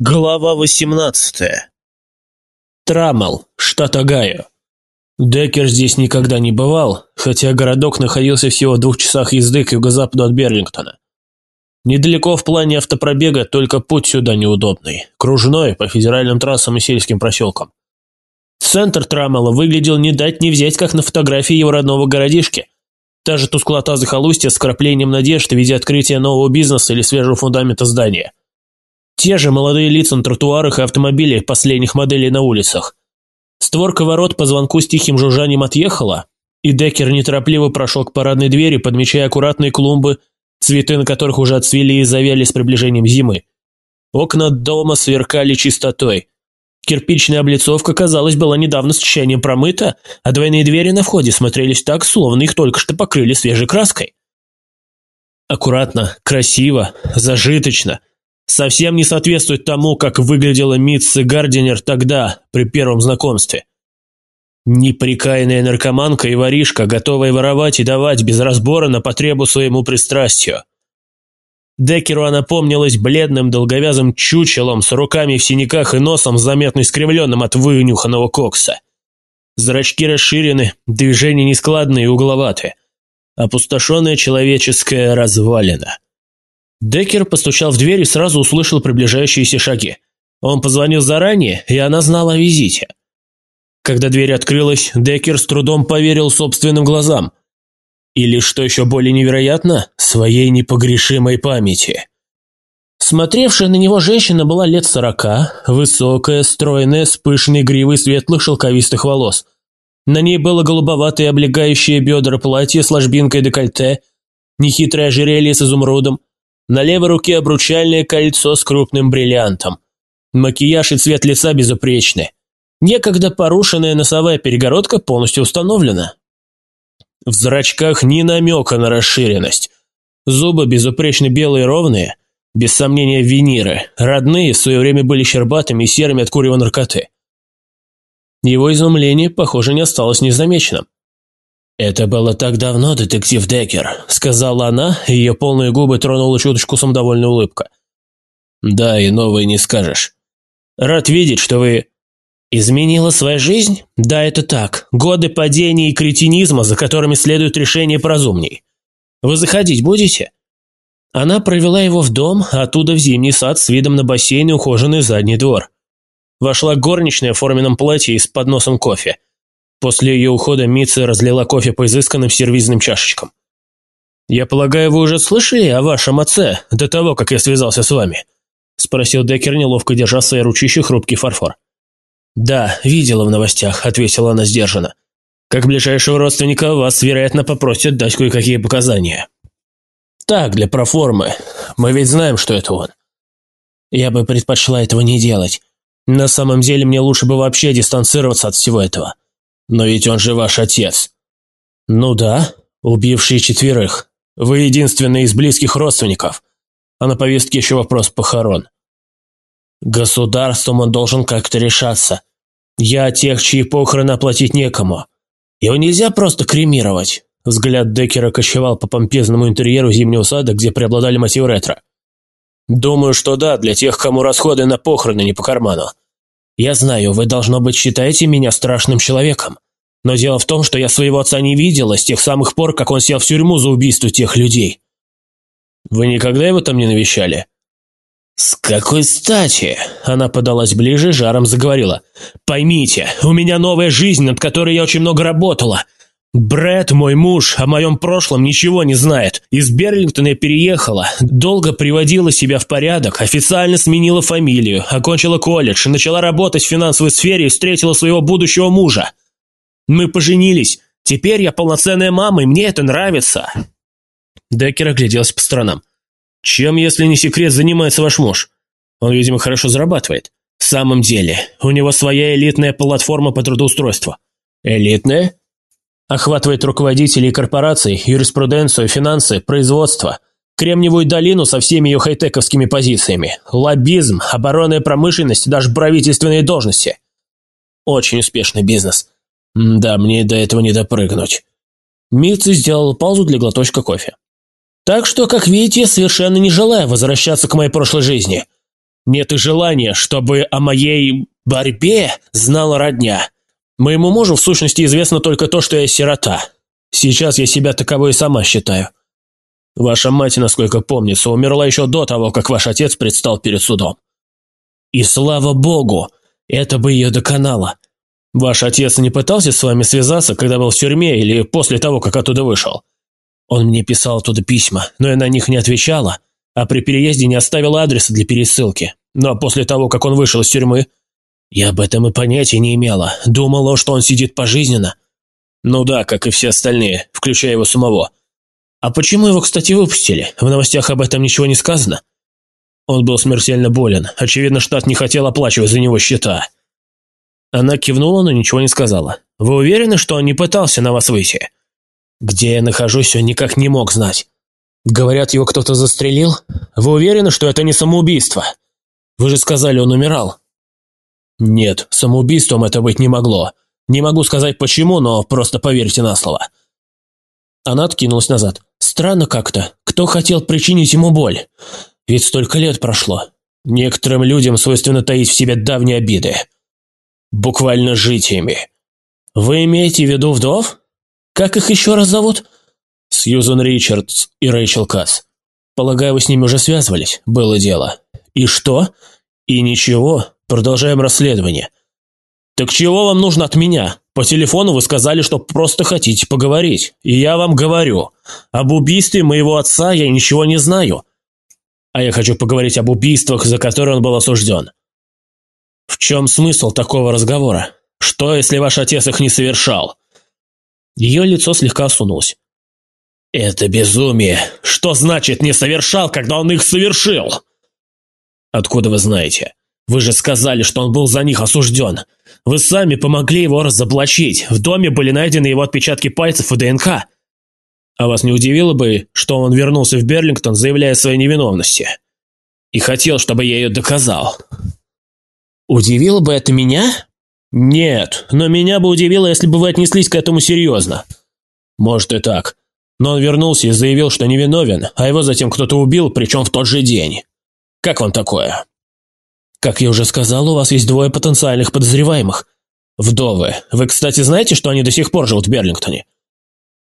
Глава 18. Трамал, штат Огайо. Деккер здесь никогда не бывал, хотя городок находился всего в двух часах езды к юго-западу от Берлингтона. Недалеко в плане автопробега, только путь сюда неудобный, кружной, по федеральным трассам и сельским проселкам. Центр Трамала выглядел не дать не взять, как на фотографии его родного городишки. Та же тусклота захолустья с краплением надежд в виде открытия нового бизнеса или свежего фундамента здания. Те же молодые лица на тротуарах и автомобилях последних моделей на улицах. Створка ворот по звонку с тихим жужжанием отъехала, и Деккер неторопливо прошел к парадной двери, подмечая аккуратные клумбы, цветы на которых уже отцвели и завяли с приближением зимы. Окна дома сверкали чистотой. Кирпичная облицовка, казалось, была недавно с тщанием промыта, а двойные двери на входе смотрелись так, словно их только что покрыли свежей краской. Аккуратно, красиво, зажиточно, совсем не соответствует тому, как выглядела Митси Гардинер тогда, при первом знакомстве. Неприкаянная наркоманка и воришка, готовая воровать и давать без разбора на потребу своему пристрастию. Деккеру она помнилась бледным долговязым чучелом с руками в синяках и носом заметно искривленным от вынюханного кокса. Зрачки расширены, движения нескладные и угловатые. Опустошенная человеческая развалина. Деккер постучал в дверь и сразу услышал приближающиеся шаги. Он позвонил заранее, и она знала о визите. Когда дверь открылась, Деккер с трудом поверил собственным глазам. Или, что еще более невероятно, своей непогрешимой памяти. Смотревшая на него женщина была лет сорока, высокая, стройная, с пышной гривой светлых шелковистых волос. На ней было голубоватое облегающее бедра платье с ложбинкой декольте, нехитрое ожерелье с изумрудом, на левой руке обручальное кольцо с крупным бриллиантом. Макияж и цвет лица безупречны. Некогда порушенная носовая перегородка полностью установлена. В зрачках ни намека на расширенность. Зубы безупречно белые и ровные, без сомнения виниры, родные в свое время были щербатыми и серыми от курева наркоты. Его изумление, похоже, не осталось незамеченным. «Это было так давно, детектив Деккер», — сказала она, и ее полные губы тронула чуточку самодовольная улыбка. «Да, и новое не скажешь. Рад видеть, что вы...» «Изменила свою жизнь? Да, это так. Годы падения и кретинизма, за которыми следует решение поразумней. Вы заходить будете?» Она провела его в дом, оттуда в зимний сад с видом на бассейн и ухоженный задний двор. Вошла горничная в форменном платье и с подносом кофе. После ее ухода Митца разлила кофе по изысканным сервизным чашечкам. «Я полагаю, вы уже слышали о вашем отце до того, как я связался с вами?» – спросил Деккер, неловко держа в своей ручище хрупкий фарфор. «Да, видела в новостях», – ответила она сдержанно. «Как ближайшего родственника вас, вероятно, попросят дать кое-какие показания». «Так, для проформы. Мы ведь знаем, что это он». «Я бы предпочла этого не делать. На самом деле, мне лучше бы вообще дистанцироваться от всего этого». «Но ведь он же ваш отец». «Ну да, убивший четверых. Вы единственный из близких родственников. А на повестке еще вопрос похорон». «Государством он должен как-то решаться. Я тех, чьи похороны оплатить некому. Его нельзя просто кремировать». Взгляд Деккера кочевал по помпезному интерьеру зимнего сада, где преобладали мотивы ретро. «Думаю, что да, для тех, кому расходы на похороны не по карману. Я знаю, вы, должно быть, считаете меня страшным человеком. Но дело в том, что я своего отца не видела с тех самых пор, как он сел в тюрьму за убийство тех людей. Вы никогда его там не навещали? «С какой стати?» Она подалась ближе, жаром заговорила. «Поймите, у меня новая жизнь, над которой я очень много работала. Брэд, мой муж, о моем прошлом ничего не знает. Из Берлингтона я переехала, долго приводила себя в порядок, официально сменила фамилию, окончила колледж, начала работать в финансовой сфере и встретила своего будущего мужа. Мы поженились. Теперь я полноценная мама, и мне это нравится». Деккер огляделся по сторонам. «Чем, если не секрет, занимается ваш муж? Он, видимо, хорошо зарабатывает. В самом деле, у него своя элитная платформа по трудоустройству». «Элитная?» Охватывает руководителей корпораций, юриспруденцию, финансы, производство, Кремниевую долину со всеми ее хай-тековскими позициями, лоббизм, оборонная промышленность даже правительственные должности. Очень успешный бизнес. Да, мне до этого не допрыгнуть. Митци сделал паузу для глоточка кофе. Так что, как видите, совершенно не желаю возвращаться к моей прошлой жизни. Нет и желания, чтобы о моей борьбе знала родня. Моему мужу, в сущности, известно только то, что я сирота. Сейчас я себя таковой сама считаю. Ваша мать, насколько помнится, умерла еще до того, как ваш отец предстал перед судом. И слава богу, это бы ее доконало. Ваш отец не пытался с вами связаться, когда был в тюрьме или после того, как оттуда вышел? Он мне писал оттуда письма, но я на них не отвечала, а при переезде не оставила адреса для пересылки. Но после того, как он вышел из тюрьмы, я об этом и понятия не имела. Думала, что он сидит пожизненно. Ну да, как и все остальные, включая его самого. А почему его, кстати, выпустили? В новостях об этом ничего не сказано. Он был смертельно болен. Очевидно, штат не хотел оплачивать за него счета. Она кивнула, но ничего не сказала. «Вы уверены, что он не пытался на вас выйти?» «Где я нахожусь, он никак не мог знать. Говорят, его кто-то застрелил? Вы уверены, что это не самоубийство? Вы же сказали, он умирал». «Нет, самоубийством это быть не могло. Не могу сказать почему, но просто поверьте на слово». Она откинулась назад. «Странно как-то. Кто хотел причинить ему боль? Ведь столько лет прошло. Некоторым людям свойственно таить в себе давние обиды. Буквально жить ими. Вы имеете в виду вдов? Как их еще раз зовут?» «Сьюзан Ричардс и Рэйчел Касс. Полагаю, вы с ними уже связывались? Было дело. И что? И ничего. Продолжаем расследование. Так чего вам нужно от меня? По телефону вы сказали, что просто хотите поговорить. И я вам говорю. Об убийстве моего отца я ничего не знаю. А я хочу поговорить об убийствах, за которые он был осужден. В чем смысл такого разговора? Что, если ваш отец их не совершал? Ее лицо слегка осунулось. «Это безумие! Что значит «не совершал», когда он их совершил?» «Откуда вы знаете? Вы же сказали, что он был за них осужден. Вы сами помогли его разоблачить. В доме были найдены его отпечатки пальцев и ДНК. А вас не удивило бы, что он вернулся в Берлингтон, заявляя о своей невиновности? И хотел, чтобы я ее доказал. Удивило бы это меня? Нет, но меня бы удивило, если бы вы отнеслись к этому серьезно. Может и так. Но он вернулся и заявил, что невиновен, а его затем кто-то убил, причем в тот же день. Как вам такое? Как я уже сказал, у вас есть двое потенциальных подозреваемых. Вдовы. Вы, кстати, знаете, что они до сих пор живут в Берлингтоне?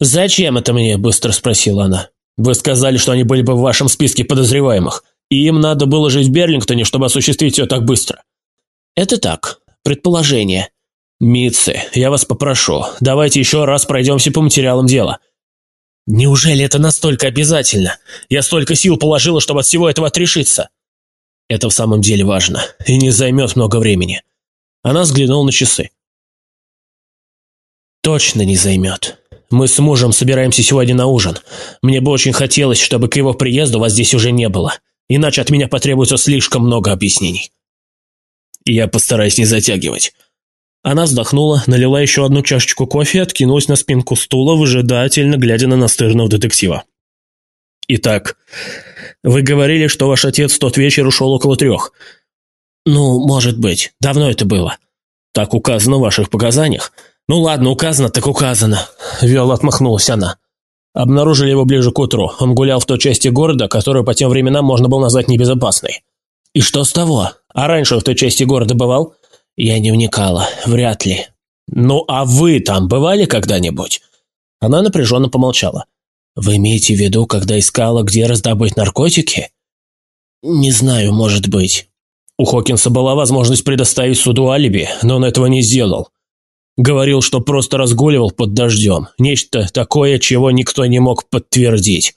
«Зачем это мне?» – быстро спросила она. «Вы сказали, что они были бы в вашем списке подозреваемых, и им надо было жить в Берлингтоне, чтобы осуществить все так быстро». «Это так. Предположение». «Митцы, я вас попрошу, давайте еще раз пройдемся по материалам дела». «Неужели это настолько обязательно? Я столько сил положила, чтобы от всего этого отрешиться». Это в самом деле важно и не займет много времени. Она взглянула на часы. Точно не займет. Мы с мужем собираемся сегодня на ужин. Мне бы очень хотелось, чтобы к его приезду вас здесь уже не было. Иначе от меня потребуется слишком много объяснений. Я постараюсь не затягивать. Она вздохнула, налила еще одну чашечку кофе и откинулась на спинку стула, выжидательно глядя на настырного детектива. Итак, вы говорили, что ваш отец в тот вечер ушел около трех. Ну, может быть. Давно это было. Так указано в ваших показаниях. Ну ладно, указано, так указано. Виола отмахнулась она. Обнаружили его ближе к утру. Он гулял в той части города, которую по тем временам можно было назвать небезопасной. И что с того? А раньше в той части города бывал? Я не вникала. Вряд ли. Ну, а вы там бывали когда-нибудь? Она напряженно помолчала. «Вы имеете в виду, когда искала, где раздобыть наркотики?» «Не знаю, может быть». У Хокинса была возможность предоставить суду алиби, но он этого не сделал. Говорил, что просто разгуливал под дождем. Нечто такое, чего никто не мог подтвердить.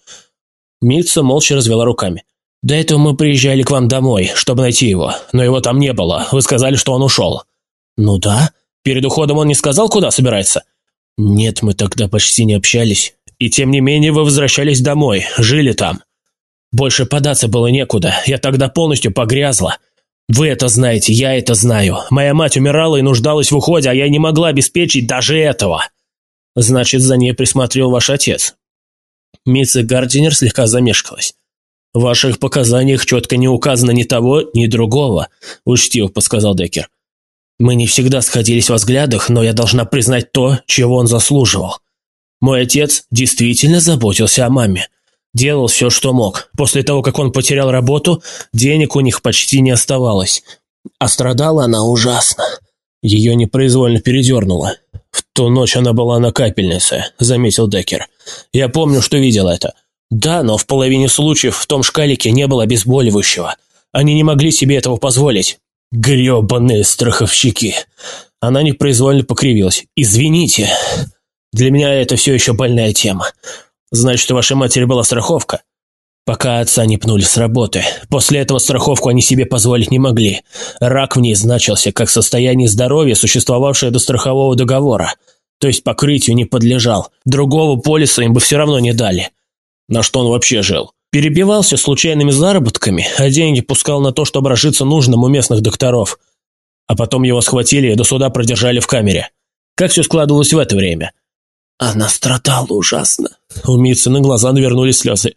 Митца молча развела руками. «До этого мы приезжали к вам домой, чтобы найти его, но его там не было. Вы сказали, что он ушел». «Ну да. Перед уходом он не сказал, куда собирается?» «Нет, мы тогда почти не общались. И тем не менее вы возвращались домой, жили там. Больше податься было некуда, я тогда полностью погрязла. Вы это знаете, я это знаю. Моя мать умирала и нуждалась в уходе, а я не могла обеспечить даже этого. Значит, за ней присмотрел ваш отец. Митца Гардинер слегка замешкалась. В ваших показаниях четко не указано ни того, ни другого, учтиво подсказал Деккер. Мы не всегда сходились во взглядах, но я должна признать то, чего он заслуживал. Мой отец действительно заботился о маме. Делал все, что мог. После того, как он потерял работу, денег у них почти не оставалось. А страдала она ужасно. Ее непроизвольно передернуло. В ту ночь она была на капельнице, заметил Деккер. Я помню, что видел это. Да, но в половине случаев в том шкалике не было обезболивающего. Они не могли себе этого позволить. Гребаные страховщики. Она непроизвольно покривилась. «Извините. Для меня это все еще больная тема. Значит, у вашей матери была страховка?» Пока отца не пнули с работы. После этого страховку они себе позволить не могли. Рак в ней значился как состояние здоровья, существовавшее до страхового договора. То есть покрытию не подлежал. Другого полиса им бы все равно не дали. На что он вообще жил? Перебивался случайными заработками, а деньги пускал на то, чтобы разжиться нужным у местных докторов. А потом его схватили и до суда продержали в камере. Как все складывалось в это время? Она страдала ужасно. У Митцы на глаза навернулись слезы.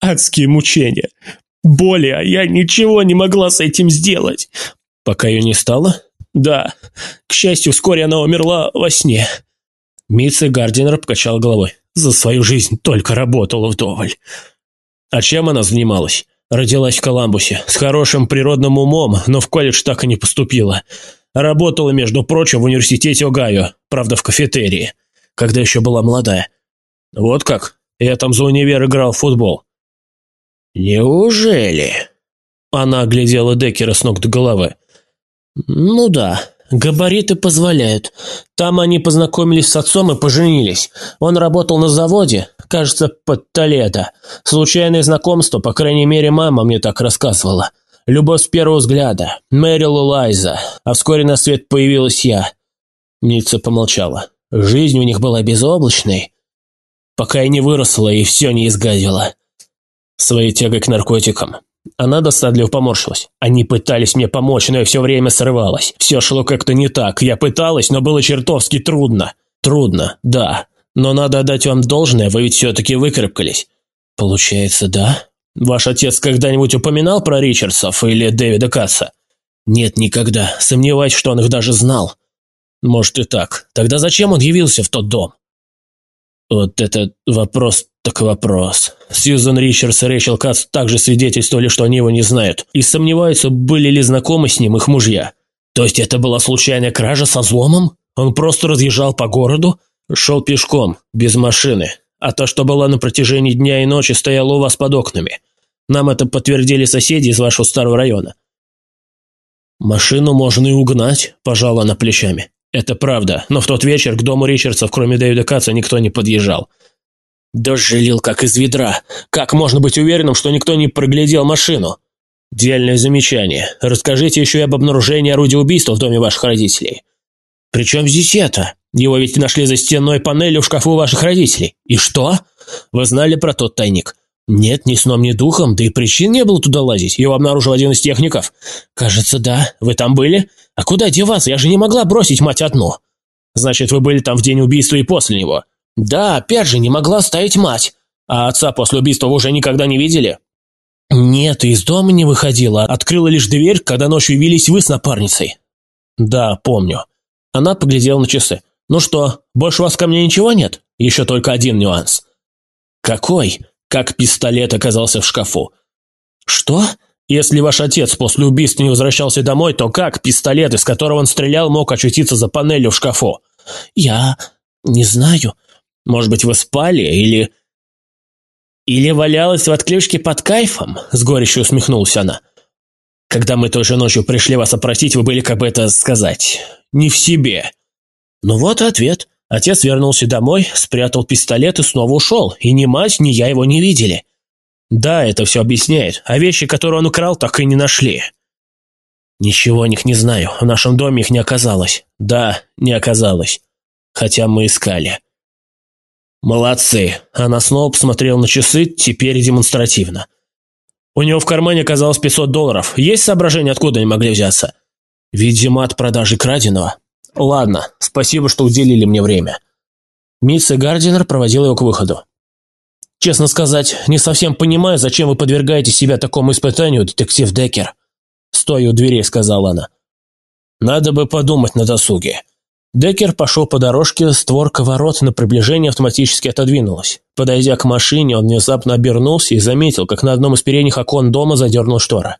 Адские мучения. Боли, а я ничего не могла с этим сделать. Пока ее не стало? Да. К счастью, вскоре она умерла во сне. Митца Гардинер покачал головой. За свою жизнь только работала вдоволь. А чем она занималась? Родилась в Коламбусе, с хорошим природным умом, но в колледж так и не поступила. Работала, между прочим, в университете Огайо, правда, в кафетерии, когда еще была молодая. Вот как? Я там за универ играл в футбол. Неужели? Она оглядела Деккера с ног до головы. Ну да, Габариты позволяют. Там они познакомились с отцом и поженились. Он работал на заводе, кажется, под Толедо. Случайное знакомство, по крайней мере, мама мне так рассказывала. Любовь с первого взгляда. Мэрил Лайза. А вскоре на свет появилась я. Ницца помолчала. Жизнь у них была безоблачной, пока я не выросла и все не изгадила. Своей тягой к наркотикам. Она досадливо поморщилась. Они пытались мне помочь, но я все время срывалась. Все шло как-то не так. Я пыталась, но было чертовски трудно. Трудно, да. Но надо отдать вам должное, вы ведь все-таки выкарабкались. Получается, да? Ваш отец когда-нибудь упоминал про Ричардсов или Дэвида Касса? Нет, никогда. Сомневаюсь, что он их даже знал. Может и так. Тогда зачем он явился в тот дом? Вот это вопрос так вопрос. Сьюзан Ричардс и Рэйчел Кац также свидетельствовали, что они его не знают, и сомневаются, были ли знакомы с ним их мужья. То есть это была случайная кража со взломом? Он просто разъезжал по городу? Шел пешком, без машины. А то, что была на протяжении дня и ночи, стояло у вас под окнами. Нам это подтвердили соседи из вашего старого района. «Машину можно и угнать», – пожала она плечами. «Это правда, но в тот вечер к дому Ричардсов, кроме Дэвида Каца, никто не подъезжал. Дождь желил как из ведра. Как можно быть уверенным, что никто не проглядел машину? Дельное замечание. Расскажите еще и об обнаружении орудия убийства в доме ваших родителей. Причем здесь это? Его ведь нашли за стенной панелью в шкафу ваших родителей. И что? Вы знали про тот тайник? Нет, ни сном, ни духом, да и причин не было туда лазить. Его обнаружил один из техников. Кажется, да. Вы там были? А куда деваться? Я же не могла бросить мать одну. Значит, вы были там в день убийства и после него. Да, опять же, не могла стоять мать. А отца после убийства вы уже никогда не видели? Нет, из дома не выходила. Открыла лишь дверь, когда ночью явились вы с напарницей. Да, помню. Она поглядела на часы. Ну что, больше у вас ко мне ничего нет? Еще только один нюанс. Какой? Как пистолет оказался в шкафу. Что? Если ваш отец после убийства не возвращался домой, то как пистолет, из которого он стрелял, мог очутиться за панелью в шкафу? Я не знаю. Может быть, вы спали или... Или валялась в отключке под кайфом?» – с горечью усмехнулась она. «Когда мы той же ночью пришли вас опросить, вы были, как бы это сказать, не в себе». Ну вот и ответ. Отец вернулся домой, спрятал пистолет и снова ушел. И ни мать, ни я его не видели. Да, это все объясняет. А вещи, которые он украл, так и не нашли. Ничего о них не знаю. В нашем доме их не оказалось. Да, не оказалось. Хотя мы искали. «Молодцы!» Она снова посмотрела на часы, теперь демонстративно. «У него в кармане оказалось 500 долларов. Есть соображение, откуда они могли взяться?» «Видимо, от продажи краденого». «Ладно, спасибо, что уделили мне время». Мисс Гардинер проводил его к выходу. «Честно сказать, не совсем понимаю, зачем вы подвергаете себя такому испытанию, детектив Деккер». Стоя у дверей, сказала она. «Надо бы подумать на досуге. Деккер пошел по дорожке, створка ворот на приближение автоматически отодвинулась. Подойдя к машине, он внезапно обернулся и заметил, как на одном из передних окон дома задернул штора.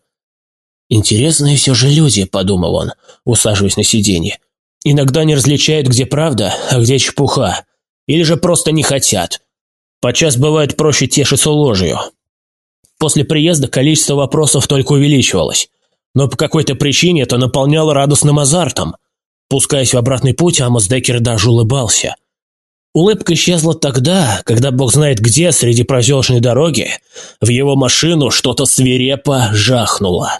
«Интересные все же люди», — подумал он, усаживаясь на сиденье. «Иногда не различают, где правда, а где чепуха. Или же просто не хотят. Подчас бывает проще тешиться ложью». После приезда количество вопросов только увеличивалось. Но по какой-то причине это наполняло радостным азартом. Пускаясь в обратный путь, Амос Деккер даже улыбался. Улыбка исчезла тогда, когда бог знает где, среди проселочной дороги, в его машину что-то свирепо жахнуло.